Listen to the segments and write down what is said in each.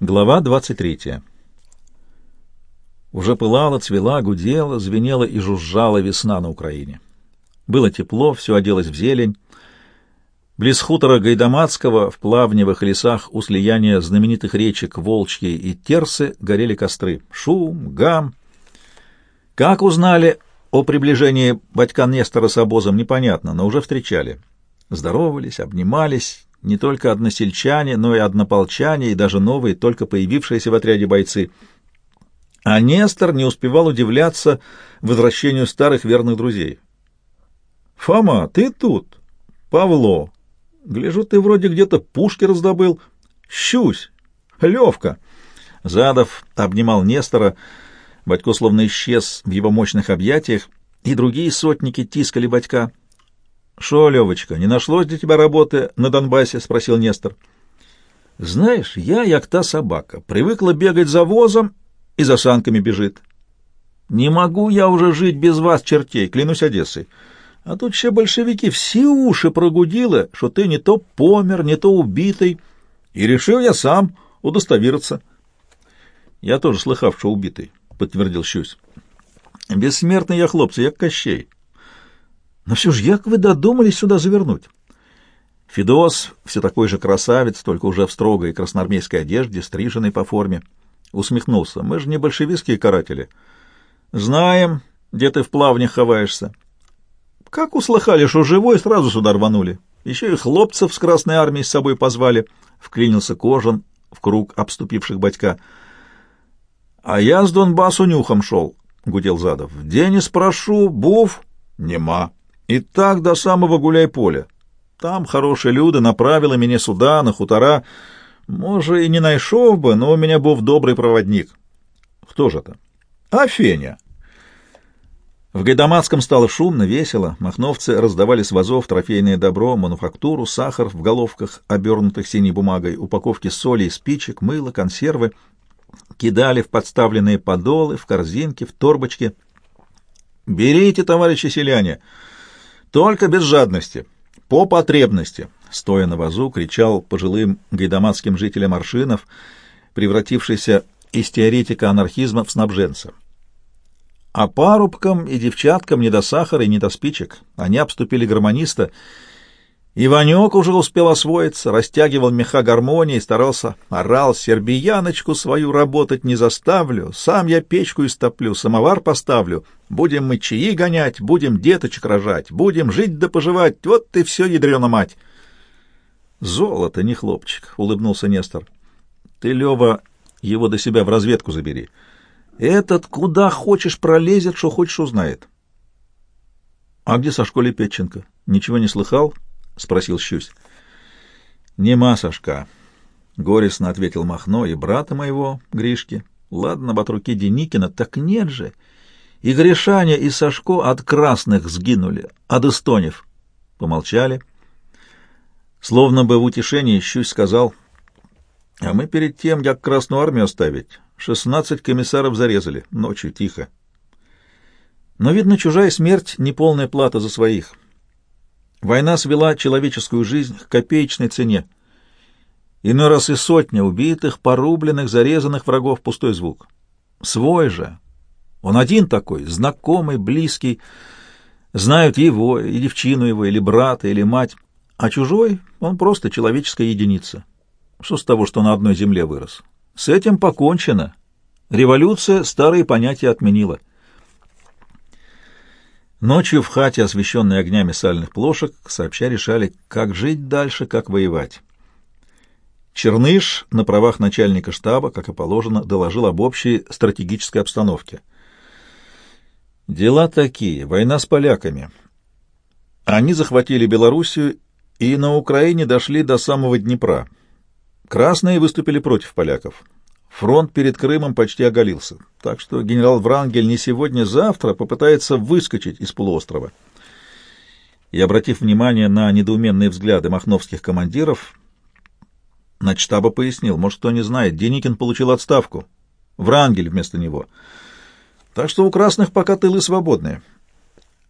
Глава 23. Уже пылала, цвела, гудела, звенела и жужжала весна на Украине. Было тепло, все оделось в зелень. Близ хутора Гайдамацкого в плавневых лесах у слияния знаменитых речек Волчьей и Терсы горели костры. Шум, гам. Как узнали о приближении батька Нестора с обозом, непонятно, но уже встречали. Здоровались, обнимались, не только односельчане, но и однополчане, и даже новые, только появившиеся в отряде бойцы. А Нестор не успевал удивляться возвращению старых верных друзей. — Фома, ты тут? — Павло. — Гляжу, ты вроде где-то пушки раздобыл. — Щусь! Левка! Задов обнимал Нестора, Батько словно исчез в его мощных объятиях, и другие сотники тискали батька. «Шо, Левочка, не нашлось для тебя работы на Донбассе?» — спросил Нестор. «Знаешь, я, як та собака, привыкла бегать за возом и за санками бежит. Не могу я уже жить без вас, чертей, клянусь Одессой. А тут все большевики все уши прогудило, что ты не то помер, не то убитый, и решил я сам удостовериться». «Я тоже слыхав, что убитый», — подтвердил Щусь. «Бессмертный я, хлопцы, як Кощей». Но все же, як вы додумались сюда завернуть? Федос, все такой же красавец, только уже в строгой красноармейской одежде, стриженной по форме, усмехнулся. Мы же не большевистские каратели. Знаем, где ты в плавнях ховаешься. Как услыхали, что живой, сразу сюда рванули. Еще и хлопцев с Красной Армией с собой позвали. Вклинился Кожан в круг обступивших батька. А я с Донбассу нюхом шел, — гудел Задов. День спрошу, був? Нема. И так до самого гуляй-поля. Там хорошие люди направили меня сюда, на хутора. Може, и не найшов бы, но у меня был добрый проводник. Кто же это? А Феня. В Гайдамацком стало шумно, весело. Махновцы раздавали с вазов трофейное добро, мануфактуру, сахар в головках, обернутых синей бумагой, упаковки соли, спичек, мыло, консервы. Кидали в подставленные подолы, в корзинки, в торбочки. «Берите, товарищи селяне!» Только без жадности, по потребности, стоя на вазу, кричал пожилым гайдамацким жителям Аршинов, превратившийся из теоретика анархизма в снабженца. А парубкам и девчаткам не до сахара и не до спичек. Они обступили гармониста — Иванек уже успел освоиться, растягивал меха гармонии, старался, орал, сербияночку свою работать не заставлю, сам я печку истоплю, самовар поставлю, будем мы чаи гонять, будем деточек рожать, будем жить да поживать, вот ты все, ядрена мать. Золото, не хлопчик, — улыбнулся Нестор. Ты, Лева, его до себя в разведку забери. Этот куда хочешь пролезет, что хочешь узнает. А где со школе Петченко? Ничего не слыхал? —— спросил Щусь. — Нема, Сашка, — горестно ответил Махно, — и брата моего, Гришки. Ладно, от руки Деникина, так нет же. И Гришаня, и Сашко от красных сгинули, от эстонев. Помолчали. Словно бы в утешении Щусь сказал, — А мы перед тем, как Красную Армию оставить, шестнадцать комиссаров зарезали, ночью тихо. Но, видно, чужая смерть — неполная плата за своих. Война свела человеческую жизнь к копеечной цене. Иной раз и сотня убитых, порубленных, зарезанных врагов — пустой звук. Свой же. Он один такой, знакомый, близкий. Знают его, и девчину его, или брата, или мать. А чужой — он просто человеческая единица. Что с того, что на одной земле вырос? С этим покончено. Революция старые понятия отменила. Ночью в хате, освещенной огнями сальных плошек, сообща решали, как жить дальше, как воевать. Черныш на правах начальника штаба, как и положено, доложил об общей стратегической обстановке. Дела такие. Война с поляками. Они захватили Белоруссию и на Украине дошли до самого Днепра. Красные выступили против поляков. Фронт перед Крымом почти оголился, так что генерал Врангель не сегодня-завтра попытается выскочить из полуострова. И, обратив внимание на недоуменные взгляды махновских командиров, начштаба пояснил, может, кто не знает, Деникин получил отставку, Врангель вместо него. Так что у красных пока тылы свободные.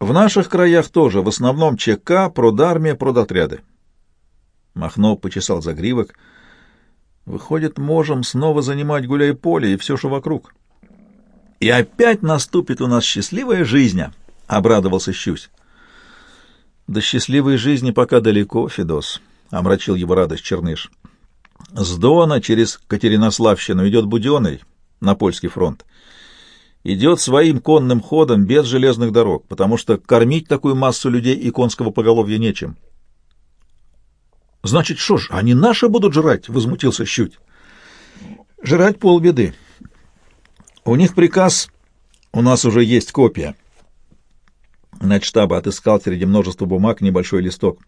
В наших краях тоже, в основном ЧК, продармия, продотряды. Махно почесал загривок — Выходит, можем снова занимать гуляй-поле и все, что вокруг. И опять наступит у нас счастливая жизнь, — обрадовался Щусь. До счастливой жизни пока далеко, Федос, — омрачил его радость Черныш. С Дона через Катеринославщину идет Буденный на польский фронт. Идет своим конным ходом без железных дорог, потому что кормить такую массу людей и конского поголовья нечем. — Значит, что ж, они наши будут жрать? — возмутился Щуть. — Жрать полбеды. У них приказ, у нас уже есть копия. Начштаба отыскал среди множества бумаг небольшой листок.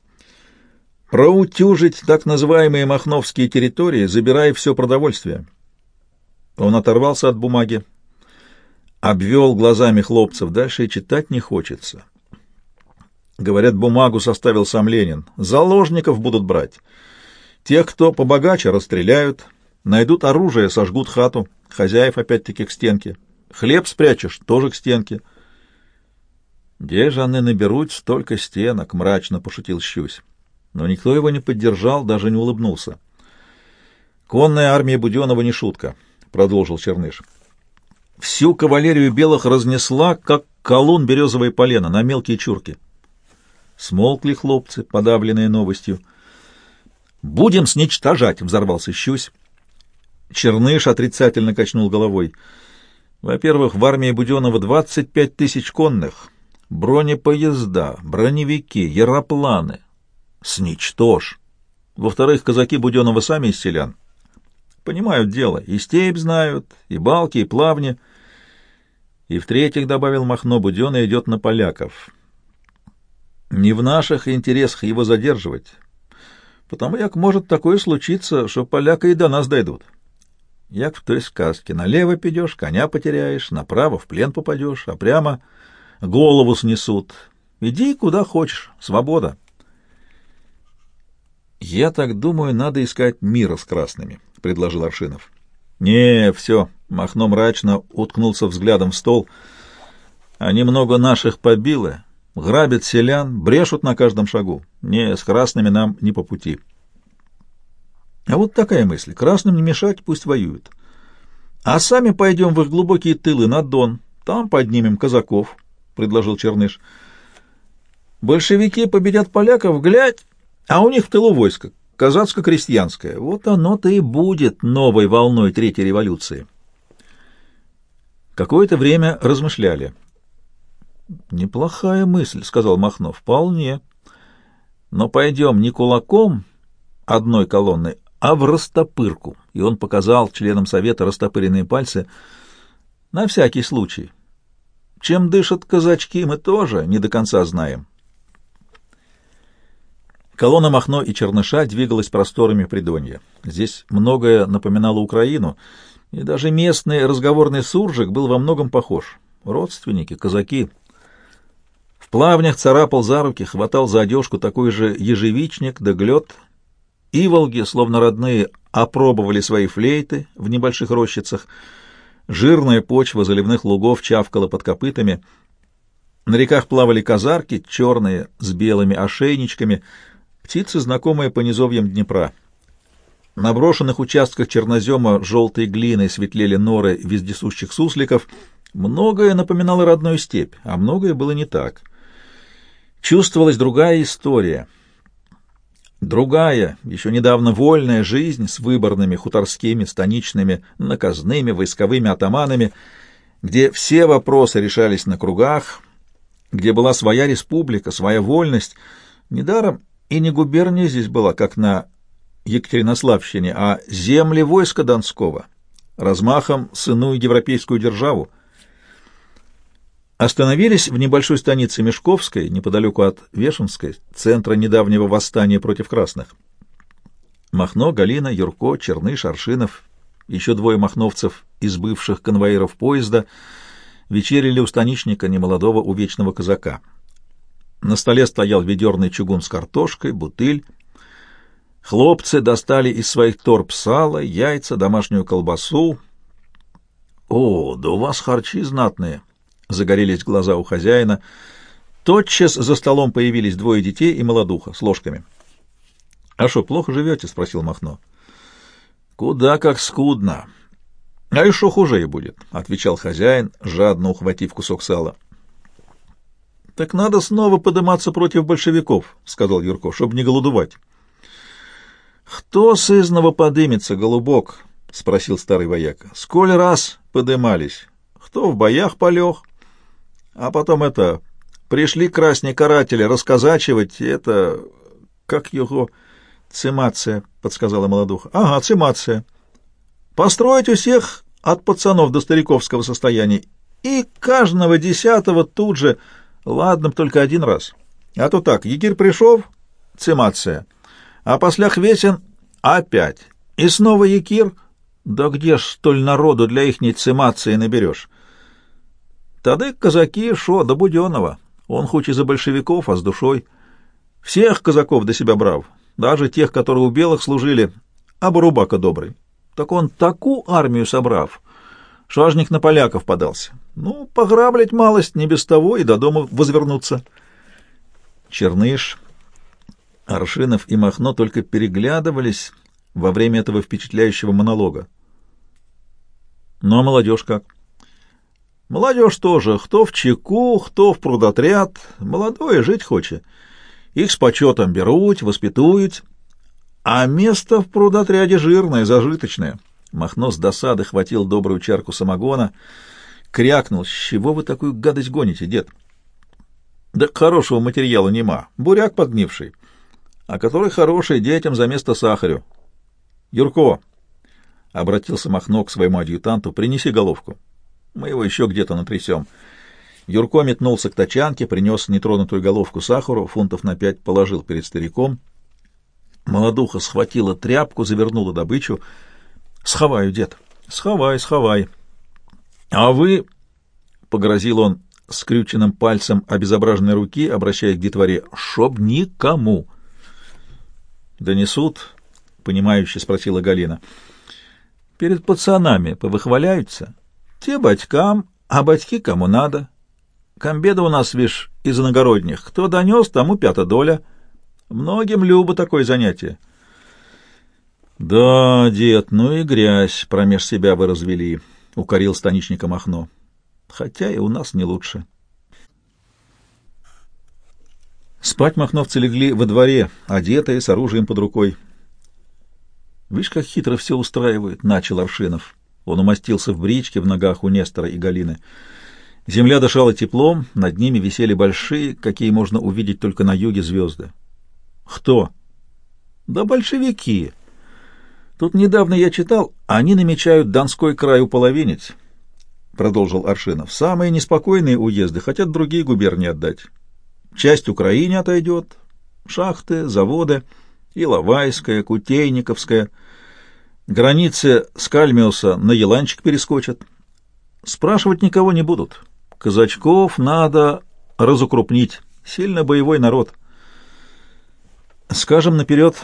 Проутюжить так называемые махновские территории, забирая все продовольствие. Он оторвался от бумаги, обвел глазами хлопцев, дальше читать не хочется. Говорят, бумагу составил сам Ленин. Заложников будут брать. Тех, кто побогаче, расстреляют, найдут оружие, сожгут хату. Хозяев опять-таки к стенке. Хлеб спрячешь, тоже к стенке. Где же они наберут столько стенок? Мрачно пошутил Щусь. Но никто его не поддержал, даже не улыбнулся. Конная армия Буденова не шутка, продолжил Черныш. Всю кавалерию белых разнесла, как колун березовое полено, на мелкие чурки. Смолкли хлопцы, подавленные новостью. «Будем сничтожать!» — взорвался Щусь. Черныш отрицательно качнул головой. Во-первых, в армии Буденова 25 тысяч конных, бронепоезда, броневики, яропланы. Сничтожь. Во-вторых, казаки Буденова сами из селян. Понимают дело, и степь знают, и балки, и плавни. И в-третьих, добавил Махно, Буденный идет на поляков. Не в наших интересах его задерживать, потому как может такое случиться, что поляка и до нас дойдут. Як в той сказке. Налево пойдешь, коня потеряешь, направо в плен попадешь, а прямо голову снесут. Иди куда хочешь, свобода. Я так думаю, надо искать мира с красными, — предложил Аршинов. Не, все, — Махно мрачно уткнулся взглядом в стол. Они много наших побило, грабят селян, брешут на каждом шагу. Не, с красными нам не по пути. — а вот такая мысль. Красным не мешать, пусть воюют. А сами пойдем в их глубокие тылы на Дон. Там поднимем казаков, — предложил Черныш. Большевики победят поляков, глядь, а у них в тылу войско, казацко-крестьянское. Вот оно-то и будет новой волной Третьей революции. Какое-то время размышляли. «Неплохая мысль», — сказал Махно, — «вполне. Но пойдем не кулаком одной колонны, а в растопырку, и он показал членам совета растопыренные пальцы на всякий случай. Чем дышат казачки, мы тоже не до конца знаем. Колонна Махно и Черныша двигалась просторами Придонья. Здесь многое напоминало Украину, и даже местный разговорный суржик был во многом похож. Родственники, казаки. Плавнях царапал за руки, хватал за одежку такой же ежевичник да глет — Иволги, словно родные, опробовали свои флейты в небольших рощицах. Жирная почва заливных лугов чавкала под копытами. На реках плавали казарки, черные, с белыми ошейничками, птицы, знакомые по низовьям Днепра. На брошенных участках чернозема желтой глиной светлели норы вездесущих сусликов. Многое напоминало родную степь, а многое было не так. Чувствовалась другая история — Другая, еще недавно вольная жизнь с выборными хуторскими, станичными, наказными, войсковыми атаманами, где все вопросы решались на кругах, где была своя республика, своя вольность. Недаром и не губерния здесь была, как на Екатеринославщине, а земли войска Донского, размахом сыну европейскую державу — Остановились в небольшой станице Мешковской, неподалеку от Вешенской, центра недавнего восстания против красных. Махно, Галина, Юрко, Черныш, Аршинов, еще двое махновцев из бывших конвоиров поезда вечерили у станичника немолодого увечного казака. На столе стоял ведерный чугун с картошкой, бутыль. Хлопцы достали из своих торб сало, яйца, домашнюю колбасу. — О, да у вас харчи знатные! Загорелись глаза у хозяина. Тотчас за столом появились двое детей и молодуха с ложками. — А что, плохо живете? — спросил Махно. — Куда как скудно. А и шо хуже и будет, — отвечал хозяин, жадно ухватив кусок сала. — Так надо снова подниматься против большевиков, — сказал Юрко, — чтобы не голодувать. — Кто сызново подымется, голубок? — спросил старый вояка. — Сколь раз подымались? Кто в боях полег? А потом это... Пришли красные каратели расказачивать, это... Как его... Цимация, — подсказала молодуха. — Ага, цимация. Построить у всех от пацанов до стариковского состояния. И каждого десятого тут же... Ладно, только один раз. А то так, егерь пришел, цимация. А после хвесен опять. И снова якир. Да где ж столь народу для ихней цимации наберешь? Тады казаки шо до Буденова. Он хоть и за большевиков, а с душой. Всех казаков до себя брав, даже тех, которые у белых служили, а Барубака добрый. Так он такую армию собрав, что аж на поляков подался. Ну, пограблять малость не без того и до дома возвернуться. Черныш, Аршинов и Махно только переглядывались во время этого впечатляющего монолога. Ну, а молодежь как? Молодежь тоже, кто в чеку, кто в прудотряд, молодое жить хочет. Их с почетом берут, воспитуют, а место в прудотряде жирное, зажиточное. Махно с досады хватил добрую чарку самогона, крякнул. — С чего вы такую гадость гоните, дед? — Да хорошего материала нема, буряк подгнивший, а который хороший детям за место сахарю. — Юрко, — обратился Махно к своему адъютанту, — принеси головку. Мы его еще где-то натрясем. Юрко метнулся к тачанке, принес нетронутую головку сахару, фунтов на пять положил перед стариком — Молодуха схватила тряпку, завернула добычу. — Сховаю, дед. — Сховай, сховай. — А вы, — погрозил он скрюченным пальцем обезображенной руки, обращаясь к детворе, — шоб никому. — Донесут, — понимающе спросила Галина. — Перед пацанами повыхваляются. Те батькам, а батьки кому надо. Комбеда у нас, вишь, из иногородних. Кто донес, тому пята доля — Многим любо такое занятие. Да, дед, ну и грязь промеж себя вы развели, — укорил станичника Махно. Хотя и у нас не лучше. Спать махновцы легли во дворе, одетые, с оружием под рукой. Видишь, как хитро все устраивает, — начал Аршинов. Он умостился в бричке в ногах у Нестора и Галины. Земля дышала теплом, над ними висели большие, какие можно увидеть только на юге, звезды. Кто? Да большевики. Тут недавно я читал, они намечают Донской край уполовинить, продолжил Аршинов. Самые неспокойные уезды хотят другие губернии отдать. Часть Украине отойдет, шахты, заводы, Иловайская, Кутейниковская. Границы Скальмиуса на Еланчик перескочат. Спрашивать никого не будут. Казачков надо разукрупнить. Сильно боевой народ. Скажем наперед,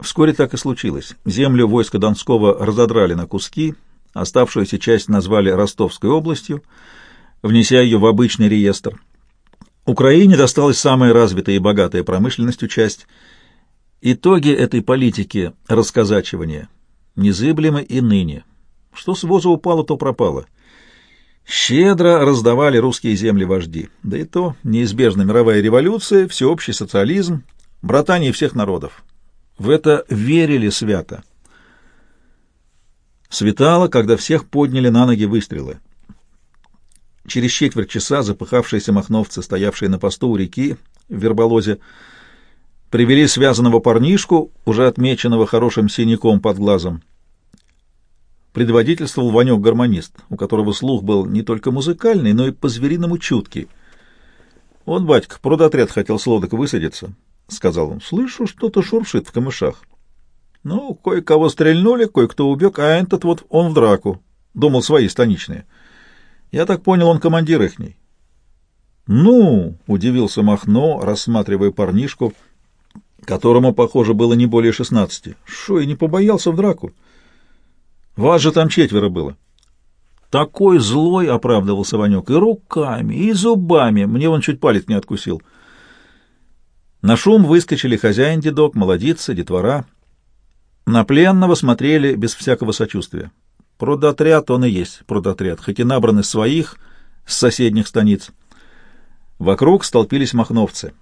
вскоре так и случилось. Землю войска Донского разодрали на куски, оставшуюся часть назвали Ростовской областью, внеся ее в обычный реестр. Украине досталась самая развитая и богатая промышленностью часть. Итоги этой политики расказачивания незыблемы и ныне. Что с воза упало, то пропало. Щедро раздавали русские земли вожди. Да и то неизбежна мировая революция, всеобщий социализм, братание всех народов. В это верили свято. Светало, когда всех подняли на ноги выстрелы. Через четверть часа запыхавшиеся махновцы, стоявшие на посту у реки в Верболозе, привели связанного парнишку, уже отмеченного хорошим синяком под глазом. Предводительствовал Ванек-гармонист, у которого слух был не только музыкальный, но и по-звериному чуткий. Он, батька, продотряд хотел с лодок высадиться, — сказал он. — Слышу, что-то шуршит в камышах. Ну, кое-кого стрельнули, кое-кто убег, а этот вот он в драку. Думал, свои станичные. Я так понял, он командир ихний. — Ну, — удивился Махно, рассматривая парнишку, которому, похоже, было не более шестнадцати. — Шо, и не побоялся в драку? Вас же там четверо было. Такой злой, — оправдывался Ванек, — и руками, и зубами. Мне он чуть палец не откусил. — на шум выскочили хозяин дедок, молодица, детвора. На пленного смотрели без всякого сочувствия. Продотряд он и есть, продотряд, хоть и набран из своих, с соседних станиц. Вокруг столпились махновцы.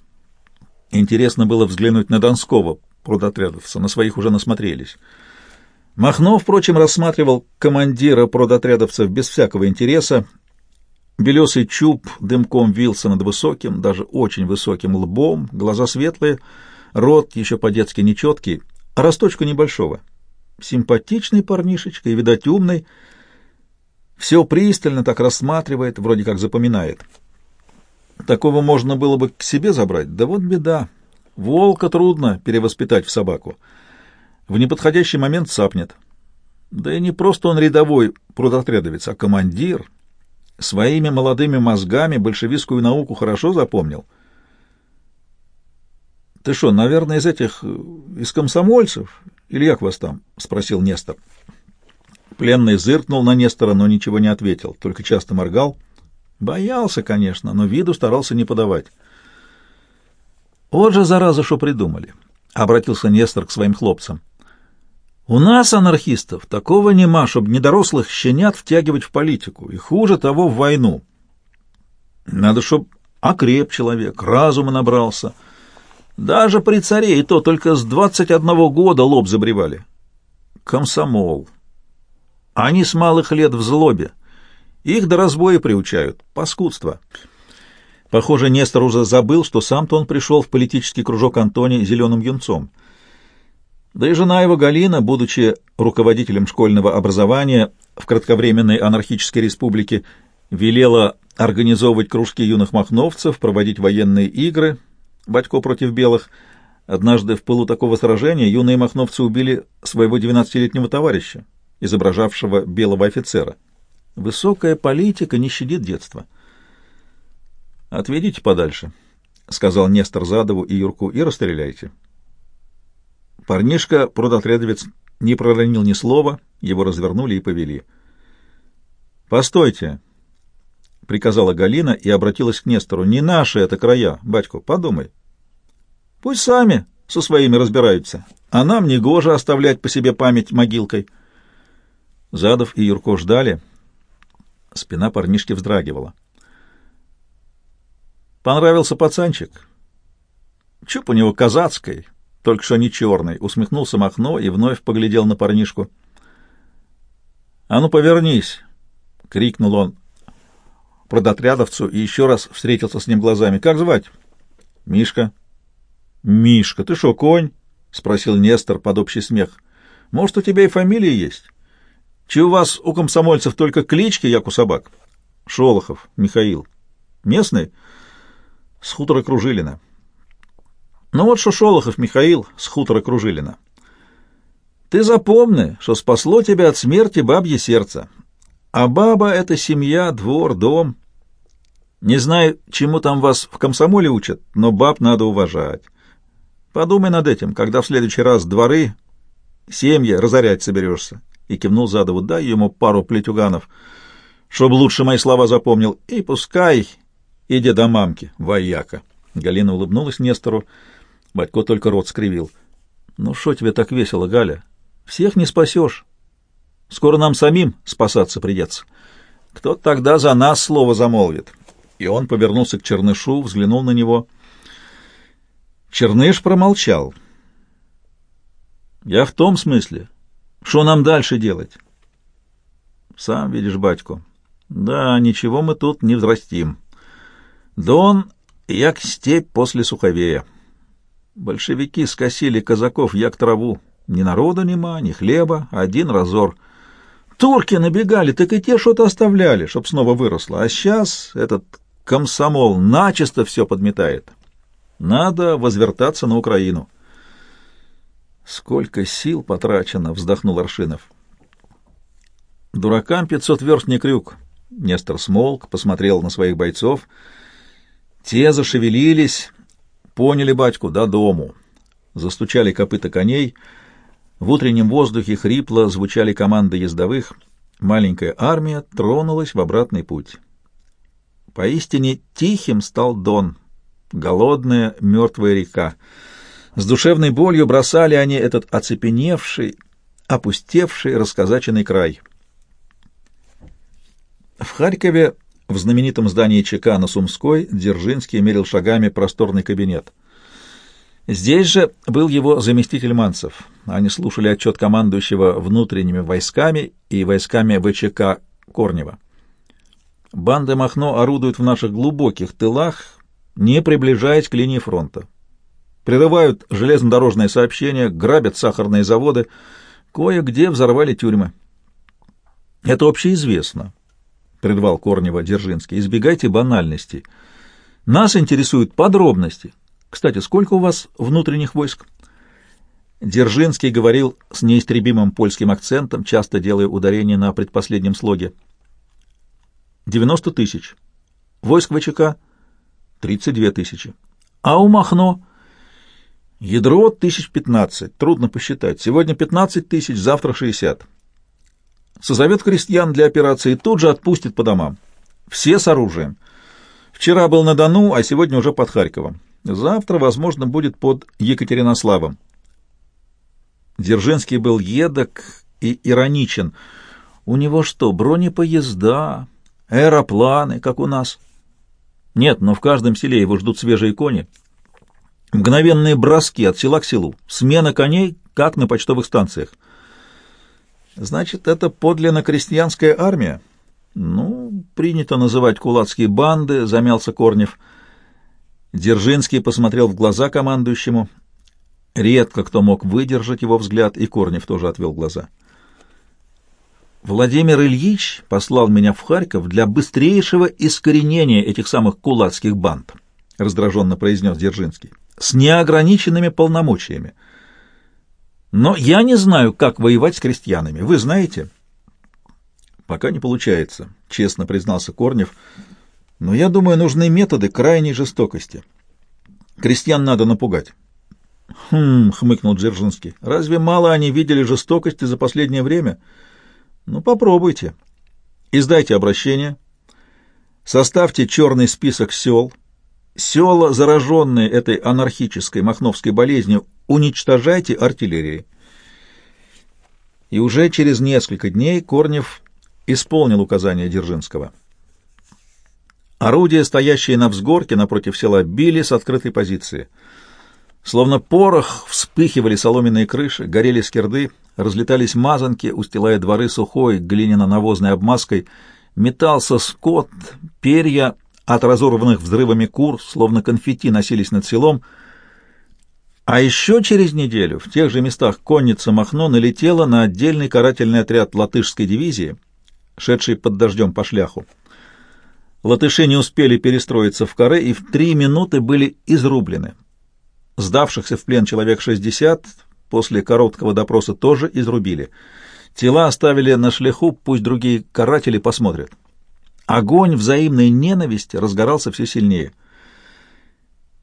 Интересно было взглянуть на Донского, продотрядовца, на своих уже насмотрелись. Махнов, впрочем, рассматривал командира продотрядовцев без всякого интереса. Белесый чуб дымком вился над высоким, даже очень высоким лбом, глаза светлые, рот еще по-детски нечеткий, а росточку небольшого. Симпатичный парнишечка и, видать, умный. Все пристально так рассматривает, вроде как запоминает. Такого можно было бы к себе забрать, да вот беда. Волка трудно перевоспитать в собаку в неподходящий момент сапнет. Да и не просто он рядовой прудотрядовец, а командир. Своими молодыми мозгами большевистскую науку хорошо запомнил. — Ты что, наверное, из этих... из комсомольцев? Или як вас там? — спросил Нестор. Пленный зыркнул на Нестора, но ничего не ответил, только часто моргал. Боялся, конечно, но виду старался не подавать. «Вот же, зараза, что придумали!» — обратился Нестор к своим хлопцам. У нас, анархистов, такого нема, чтобы недорослых щенят втягивать в политику, и хуже того в войну. Надо, чтоб окреп человек, разума набрался. Даже при царе и то только с двадцать одного года лоб забревали. Комсомол. Они с малых лет в злобе. Их до разбоя приучают. Паскудство. Похоже, Нестор уже забыл, что сам-то он пришел в политический кружок Антония зеленым юнцом — да и жена его Галина, будучи руководителем школьного образования в кратковременной анархической республике, велела организовывать кружки юных махновцев, проводить военные игры «Батько против белых». Однажды в пылу такого сражения юные махновцы убили своего двенадцатилетнего товарища, изображавшего белого офицера. Высокая политика не щадит детства. «Отведите подальше», — сказал Нестор Задову и Юрку, — «и расстреляйте». Парнишка, продотрядовец, не проронил ни слова, его развернули и повели. «Постойте!» — приказала Галина и обратилась к Нестору. «Не наши это края, батько, подумай. Пусть сами со своими разбираются, а нам не гоже оставлять по себе память могилкой». Задов и Юрко ждали. Спина парнишки вздрагивала. Понравился пацанчик. Чуп у него казацкой, только что не черный, усмехнулся Махно и вновь поглядел на парнишку. «А ну, повернись!» — крикнул он продотрядовцу и еще раз встретился с ним глазами. «Как звать?» «Мишка». «Мишка, ты что, конь?» — спросил Нестор под общий смех. «Может, у тебя и фамилия есть? Че у вас у комсомольцев только клички, як у собак?» «Шолохов Михаил». «Местный?» «С хутора Кружилина». Ну вот что Шолохов Михаил с хутора Кружилина. Ты запомни, что спасло тебя от смерти бабье сердце. А баба — это семья, двор, дом. Не знаю, чему там вас в комсомоле учат, но баб надо уважать. Подумай над этим, когда в следующий раз дворы, семьи разорять соберешься. И кивнул задову, дай ему пару плетюганов, чтоб лучше мои слова запомнил. И пускай, иди до мамки, вояка. Галина улыбнулась Нестору. Батько только рот скривил. «Ну что тебе так весело, Галя? Всех не спасешь. Скоро нам самим спасаться придется. Кто тогда за нас слово замолвит?» И он повернулся к Чернышу, взглянул на него. Черныш промолчал. «Я в том смысле. Что нам дальше делать?» «Сам видишь, батько. Да, ничего мы тут не взрастим. Дон, як степь после суховея». Большевики скосили казаков як траву. Ни народа нема, ни хлеба, один разор. Турки набегали, так и те что-то оставляли, чтоб снова выросло. А сейчас этот комсомол начисто все подметает. Надо возвертаться на Украину. Сколько сил потрачено, вздохнул Аршинов. Дуракам пятьсот верст не крюк. Нестор смолк, посмотрел на своих бойцов. Те зашевелились, Поняли батьку, до дому. Застучали копыта коней. В утреннем воздухе хрипло звучали команды ездовых. Маленькая армия тронулась в обратный путь. Поистине тихим стал Дон, голодная мертвая река. С душевной болью бросали они этот оцепеневший, опустевший, расказаченный край. В Харькове, в знаменитом здании ЧК на Сумской, Дзержинский мерил шагами просторный кабинет. Здесь же был его заместитель Манцев. Они слушали отчет командующего внутренними войсками и войсками ВЧК Корнева. Банды Махно орудуют в наших глубоких тылах, не приближаясь к линии фронта. Прерывают железнодорожные сообщения, грабят сахарные заводы, кое-где взорвали тюрьмы. Это общеизвестно, — прервал Корнева Дзержинский. Избегайте банальностей. Нас интересуют подробности. Кстати, сколько у вас внутренних войск? Дзержинский говорил с неистребимым польским акцентом, часто делая ударение на предпоследнем слоге. 90 тысяч. Войск ВЧК — 32 тысячи. А у Махно Ядро тысяч пятнадцать, трудно посчитать. Сегодня пятнадцать тысяч, завтра шестьдесят. Созовет крестьян для операции тут же отпустит по домам. Все с оружием. Вчера был на Дону, а сегодня уже под Харьковом. Завтра, возможно, будет под Екатеринославом. Дзержинский был едок и ироничен. У него что, бронепоезда, аэропланы, как у нас? Нет, но в каждом селе его ждут свежие кони — Мгновенные броски от села к селу, смена коней, как на почтовых станциях. Значит, это подлинно крестьянская армия? Ну, принято называть кулацкие банды, замялся Корнев. Дзержинский посмотрел в глаза командующему. Редко кто мог выдержать его взгляд, и Корнев тоже отвел глаза. Владимир Ильич послал меня в Харьков для быстрейшего искоренения этих самых кулацких банд, раздраженно произнес Дзержинский с неограниченными полномочиями. Но я не знаю, как воевать с крестьянами. Вы знаете? Пока не получается, честно признался Корнев. Но я думаю, нужны методы крайней жестокости. Крестьян надо напугать. Хм, хмыкнул Дзержинский. Разве мало они видели жестокости за последнее время? Ну, попробуйте. Издайте обращение. Составьте черный список сел, Села, зараженные этой анархической махновской болезнью, уничтожайте артиллерией. И уже через несколько дней Корнев исполнил указание Дзержинского. Орудия, стоящие на взгорке напротив села, били с открытой позиции. Словно порох вспыхивали соломенные крыши, горели скирды, разлетались мазанки, устилая дворы сухой глиняно-навозной обмазкой, метался скот, перья от разорванных взрывами кур, словно конфетти, носились над селом. А еще через неделю в тех же местах конница Махно налетела на отдельный карательный отряд латышской дивизии, шедший под дождем по шляху. Латыши не успели перестроиться в каре и в три минуты были изрублены. Сдавшихся в плен человек 60 после короткого допроса тоже изрубили. Тела оставили на шляху, пусть другие каратели посмотрят. Огонь взаимной ненависти разгорался все сильнее.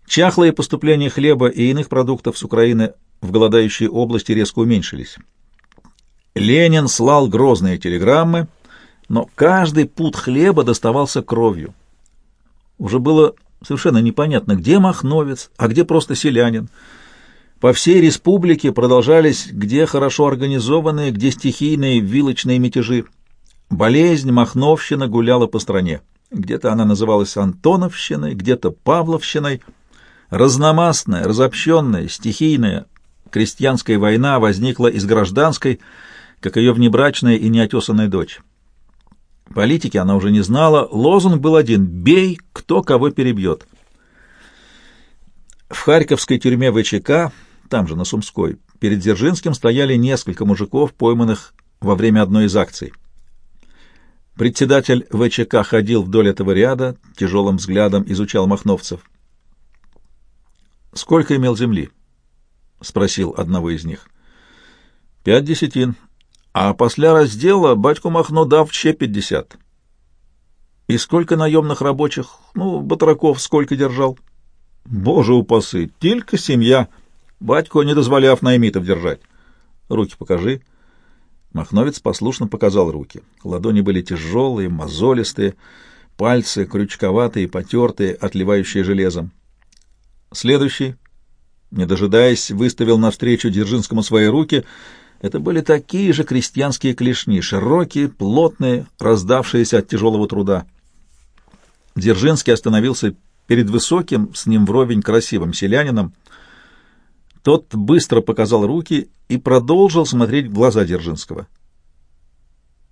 Чахлые поступления хлеба и иных продуктов с Украины в голодающие области резко уменьшились. Ленин слал грозные телеграммы, но каждый пуд хлеба доставался кровью. Уже было совершенно непонятно, где махновец, а где просто селянин. По всей республике продолжались где хорошо организованные, где стихийные вилочные мятежи. Болезнь Махновщина гуляла по стране. Где-то она называлась Антоновщиной, где-то Павловщиной. Разномастная, разобщенная, стихийная крестьянская война возникла из гражданской, как ее внебрачная и неотесанная дочь. Политики она уже не знала, лозунг был один — «Бей, кто кого перебьет». В Харьковской тюрьме ВЧК, там же, на Сумской, перед Дзержинским стояли несколько мужиков, пойманных во время одной из акций. Председатель ВЧК ходил вдоль этого ряда, тяжелым взглядом изучал махновцев. «Сколько имел земли?» — спросил одного из них. «Пять десятин. А после раздела батьку Махно дав ще пятьдесят». «И сколько наемных рабочих? Ну, батраков сколько держал?» «Боже упаси! Только семья. Батько не дозволяв наймитов держать. Руки покажи». Махновец послушно показал руки. Ладони были тяжелые, мозолистые, пальцы крючковатые, потертые, отливающие железом. Следующий. не дожидаясь, выставил навстречу Дзержинскому свои руки. Это были такие же крестьянские клешни, широкие, плотные, раздавшиеся от тяжелого труда. Дзержинский остановился перед высоким, с ним вровень красивым селянином. Тот быстро показал руки и продолжил смотреть в глаза Дзержинского.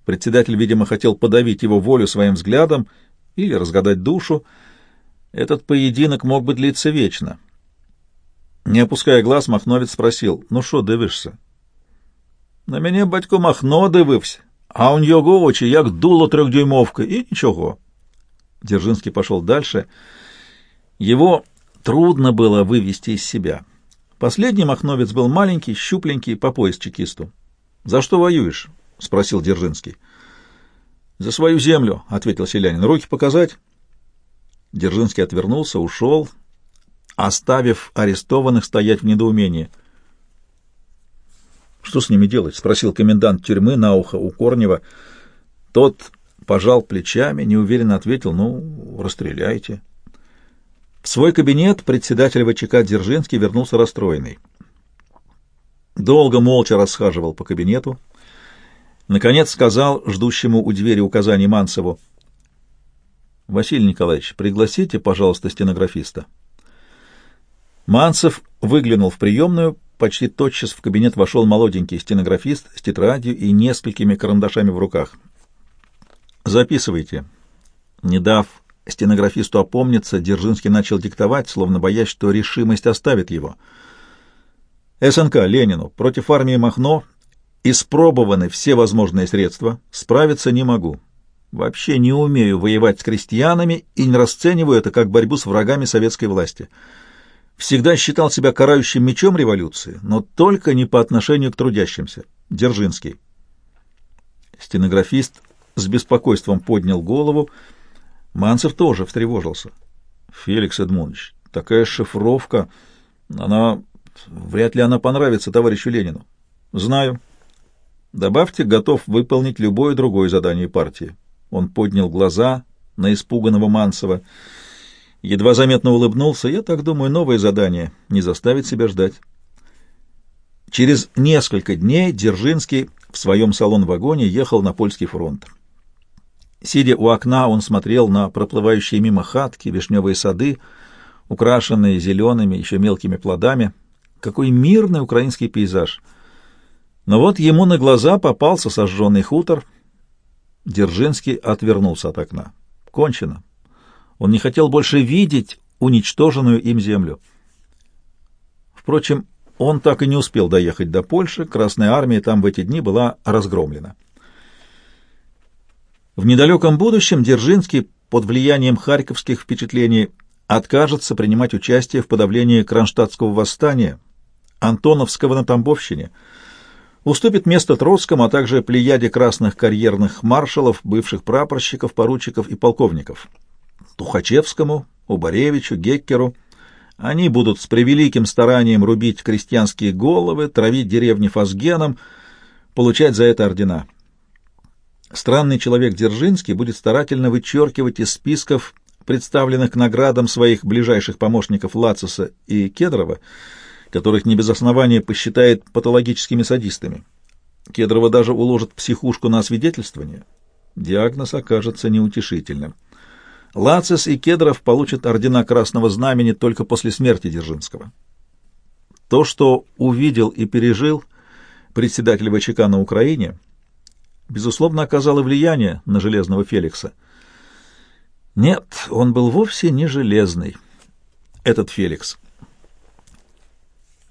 Председатель, видимо, хотел подавить его волю своим взглядом или разгадать душу. Этот поединок мог бы длиться вечно. Не опуская глаз, Махновец спросил, «Ну что дивишься?» «На меня, батько, Махно дивився, а у нього очі, як дуло трьохдюймовки, и ничего». Дзержинский пошел дальше. Его трудно было вывести из себя. Последний махновец был маленький, щупленький, по пояс чекисту. «За что воюешь?» — спросил Дзержинский. «За свою землю», — ответил селянин. «Руки показать?» Дзержинский отвернулся, ушел, оставив арестованных стоять в недоумении. «Что с ними делать?» — спросил комендант тюрьмы на ухо у Корнева. Тот пожал плечами, неуверенно ответил, «Ну, расстреляйте». В свой кабинет председатель ВЧК Дзержинский вернулся расстроенный. Долго молча расхаживал по кабинету. Наконец сказал ждущему у двери указаний Манцеву, «Василий Николаевич, пригласите, пожалуйста, стенографиста». Манцев выглянул в приемную, почти тотчас в кабинет вошел молоденький стенографист с тетрадью и несколькими карандашами в руках. «Записывайте». Не дав стенографисту опомниться, Дзержинский начал диктовать, словно боясь, что решимость оставит его. СНК Ленину против армии Махно испробованы все возможные средства, справиться не могу. Вообще не умею воевать с крестьянами и не расцениваю это как борьбу с врагами советской власти всегда считал себя карающим мечом революции, но только не по отношению к трудящимся. Дзержинский. Стенографист с беспокойством поднял голову. Манцев тоже встревожился. Феликс Эдмундович, такая шифровка, она... Вряд ли она понравится товарищу Ленину. Знаю. Добавьте, готов выполнить любое другое задание партии. Он поднял глаза на испуганного Манцева едва заметно улыбнулся. Я так думаю, новое задание не заставит себя ждать. Через несколько дней Дзержинский в своем салон-вагоне ехал на польский фронт. Сидя у окна, он смотрел на проплывающие мимо хатки, вишневые сады, украшенные зелеными, еще мелкими плодами. Какой мирный украинский пейзаж! Но вот ему на глаза попался сожженный хутор. Дзержинский отвернулся от окна. Кончено. Он не хотел больше видеть уничтоженную им землю. Впрочем, он так и не успел доехать до Польши, Красная армия там в эти дни была разгромлена. В недалеком будущем Дзержинский под влиянием харьковских впечатлений откажется принимать участие в подавлении Кронштадтского восстания, Антоновского на Тамбовщине, уступит место Троцкому, а также плеяде красных карьерных маршалов, бывших прапорщиков, поручиков и полковников. Тухачевскому, Убаревичу, Геккеру. Они будут с превеликим старанием рубить крестьянские головы, травить деревни фазгеном, получать за это ордена. Странный человек Дзержинский будет старательно вычеркивать из списков представленных к наградам своих ближайших помощников Лациса и Кедрова, которых не без основания посчитает патологическими садистами. Кедрова даже уложит психушку на освидетельствование. Диагноз окажется неутешительным. Лацис и Кедров получат ордена Красного Знамени только после смерти Дзержинского. То, что увидел и пережил председатель ВЧК на Украине, безусловно, оказало влияние на Железного Феликса. Нет, он был вовсе не железный, этот Феликс.